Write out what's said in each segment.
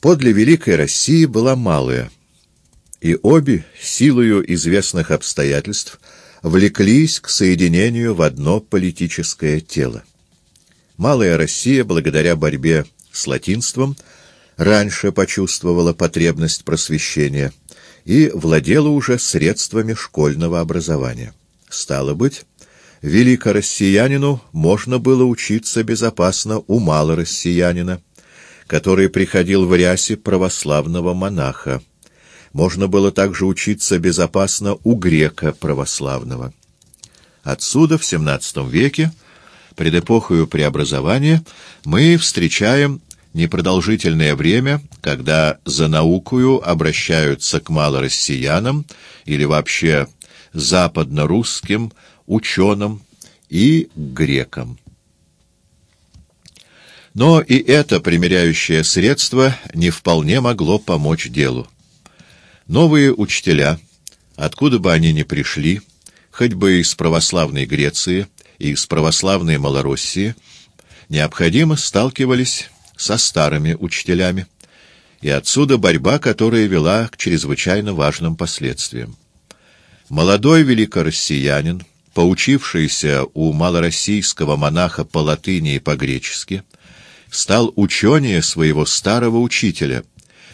Подле Великой России была малая, и обе, силою известных обстоятельств, влеклись к соединению в одно политическое тело. Малая Россия, благодаря борьбе с латинством, раньше почувствовала потребность просвещения и владела уже средствами школьного образования. Стало быть, великороссиянину можно было учиться безопасно у малороссиянина, который приходил в рясе православного монаха. Можно было также учиться безопасно у грека православного. Отсюда в XVII веке, пред эпохою преобразования, мы встречаем непродолжительное время, когда за наукою обращаются к малороссиянам или вообще западно-русским ученым и грекам. Но и это примиряющее средство не вполне могло помочь делу. Новые учителя, откуда бы они ни пришли, хоть бы из православной Греции и из православной Малороссии, необходимо сталкивались со старыми учителями, и отсюда борьба, которая вела к чрезвычайно важным последствиям. Молодой великороссиянин, поучившийся у малороссийского монаха по латыни и по-гречески, стал ученее своего старого учителя,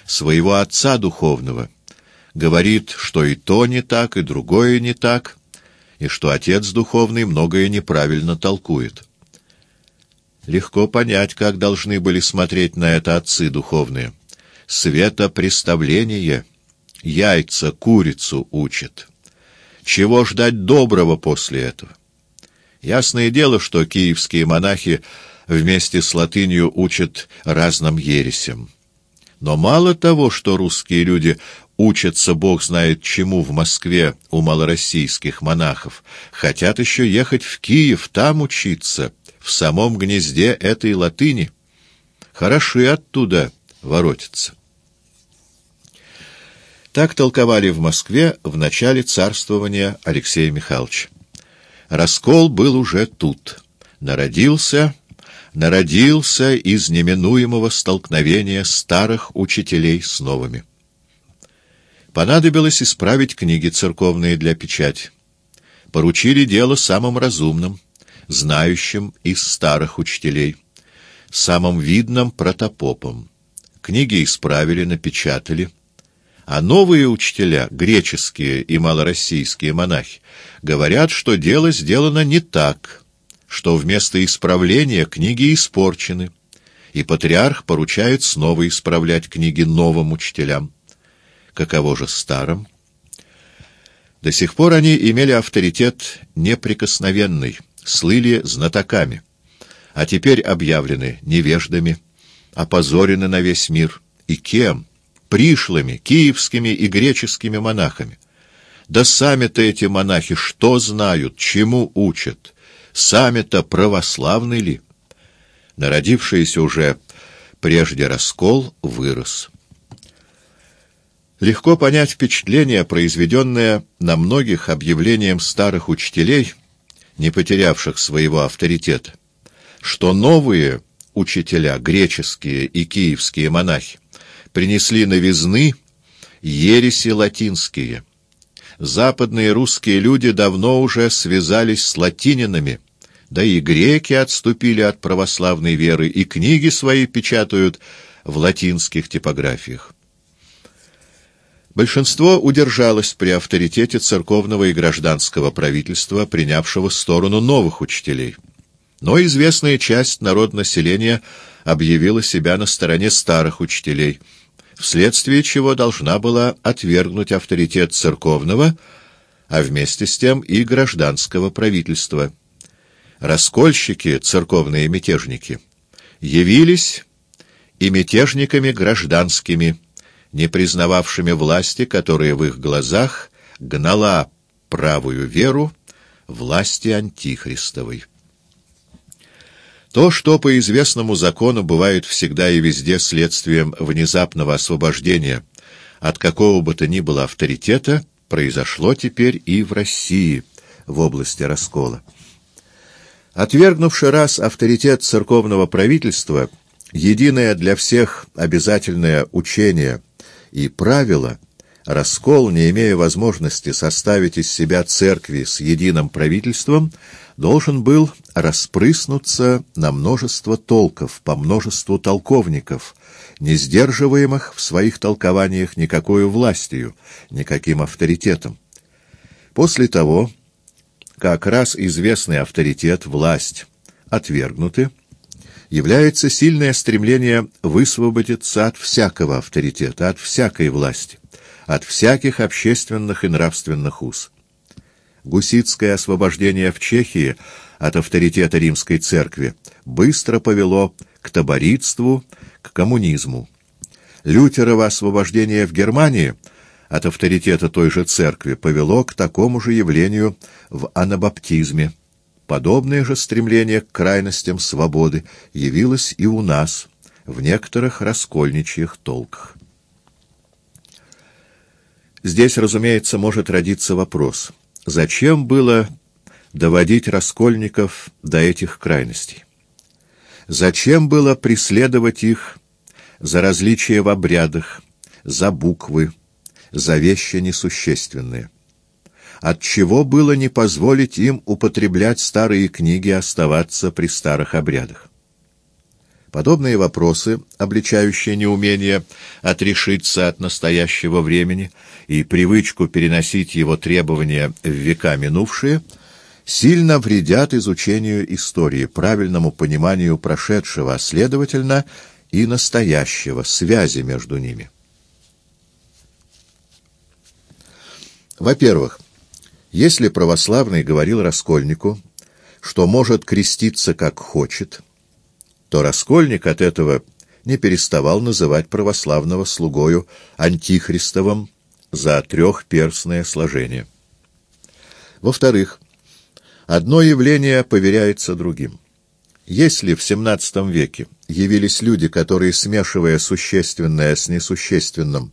своего отца духовного, говорит, что и то не так, и другое не так, и что отец духовный многое неправильно толкует. Легко понять, как должны были смотреть на это отцы духовные. Светопреставление, яйца, курицу учат. Чего ждать доброго после этого? Ясное дело, что киевские монахи вместе с латынью учат разным ересям. Но мало того, что русские люди учатся бог знает чему в Москве у малороссийских монахов, хотят еще ехать в Киев, там учиться, в самом гнезде этой латыни. Хороши оттуда воротятся. Так толковали в Москве в начале царствования Алексея Михайловича. Раскол был уже тут. Народился, народился из неминуемого столкновения старых учителей с новыми. Понадобилось исправить книги церковные для печати. Поручили дело самым разумным, знающим из старых учителей, самым видным протопопом. Книги исправили, напечатали — а новые учителя, греческие и малороссийские монахи, говорят, что дело сделано не так, что вместо исправления книги испорчены, и патриарх поручает снова исправлять книги новым учителям. Каково же старым? До сих пор они имели авторитет неприкосновенный, слыли знатоками, а теперь объявлены невеждами, опозорены на весь мир. И кем? пришлыми, киевскими и греческими монахами. Да сами-то эти монахи что знают, чему учат? Сами-то православны ли? Народившийся уже прежде раскол вырос. Легко понять впечатление, произведенное на многих объявлением старых учителей, не потерявших своего авторитета, что новые учителя, греческие и киевские монахи, принесли новизны ереси латинские. Западные русские люди давно уже связались с латининами, да и греки отступили от православной веры и книги свои печатают в латинских типографиях. Большинство удержалось при авторитете церковного и гражданского правительства, принявшего сторону новых учителей. Но известная часть народнаселения объявила себя на стороне старых учителей – вследствие чего должна была отвергнуть авторитет церковного, а вместе с тем и гражданского правительства. Раскольщики, церковные мятежники, явились и мятежниками гражданскими, не признававшими власти, которая в их глазах гнала правую веру власти антихристовой. То, что по известному закону бывает всегда и везде следствием внезапного освобождения от какого бы то ни было авторитета, произошло теперь и в России, в области раскола. Отвергнувший раз авторитет церковного правительства, единое для всех обязательное учение и правило, раскол, не имея возможности составить из себя церкви с единым правительством, должен был распрыснуться на множество толков, по множеству толковников, не сдерживаемых в своих толкованиях никакой властью, никаким авторитетом. После того, как раз известный авторитет, власть отвергнуты, является сильное стремление высвободиться от всякого авторитета, от всякой власти, от всяких общественных и нравственных уз. Гуситское освобождение в Чехии от авторитета римской церкви быстро повело к таборитству, к коммунизму. Лютерово освобождение в Германии от авторитета той же церкви повело к такому же явлению в анабаптизме. Подобное же стремление к крайностям свободы явилось и у нас, в некоторых раскольничьих толках. Здесь, разумеется, может родиться вопрос, зачем было доводить раскольников до этих крайностей? Зачем было преследовать их за различия в обрядах, за буквы, за вещи несущественные? Отчего было не позволить им употреблять старые книги оставаться при старых обрядах? Подобные вопросы, обличающие неумение отрешиться от настоящего времени и привычку переносить его требования в века минувшие, сильно вредят изучению истории, правильному пониманию прошедшего, а следовательно и настоящего, связи между ними. Во-первых, если православный говорил раскольнику, что может креститься как хочет, то раскольник от этого не переставал называть православного слугою антихристовым за трехперстное сложение. Во-вторых, одно явление поверяется другим. Если в XVII веке явились люди, которые, смешивая существенное с несущественным,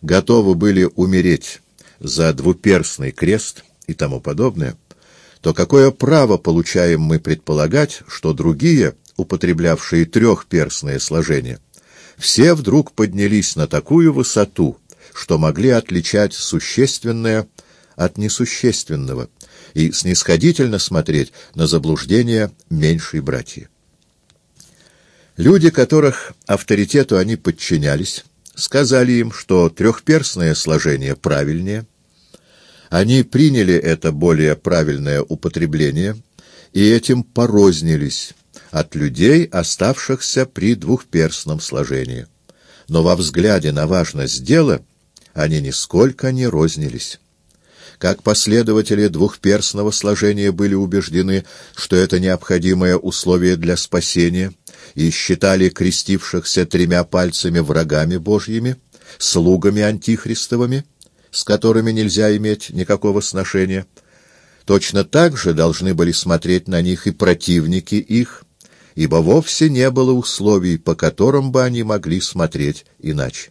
готовы были умереть за двуперстный крест – и тому подобное, то какое право получаем мы предполагать, что другие, употреблявшие трехперстное сложение, все вдруг поднялись на такую высоту, что могли отличать существенное от несущественного и снисходительно смотреть на заблуждения меньшей братьи. Люди, которых авторитету они подчинялись, сказали им, что трехперстное сложение правильнее, они приняли это более правильное употребление и этим порознились от людей, оставшихся при двухперстном сложении. Но во взгляде на важность дела они нисколько не рознились. Как последователи двухперстного сложения были убеждены, что это необходимое условие для спасения, и считали крестившихся тремя пальцами врагами Божьими, слугами антихристовыми, с которыми нельзя иметь никакого сношения, точно так же должны были смотреть на них и противники их, ибо вовсе не было условий, по которым бы они могли смотреть иначе.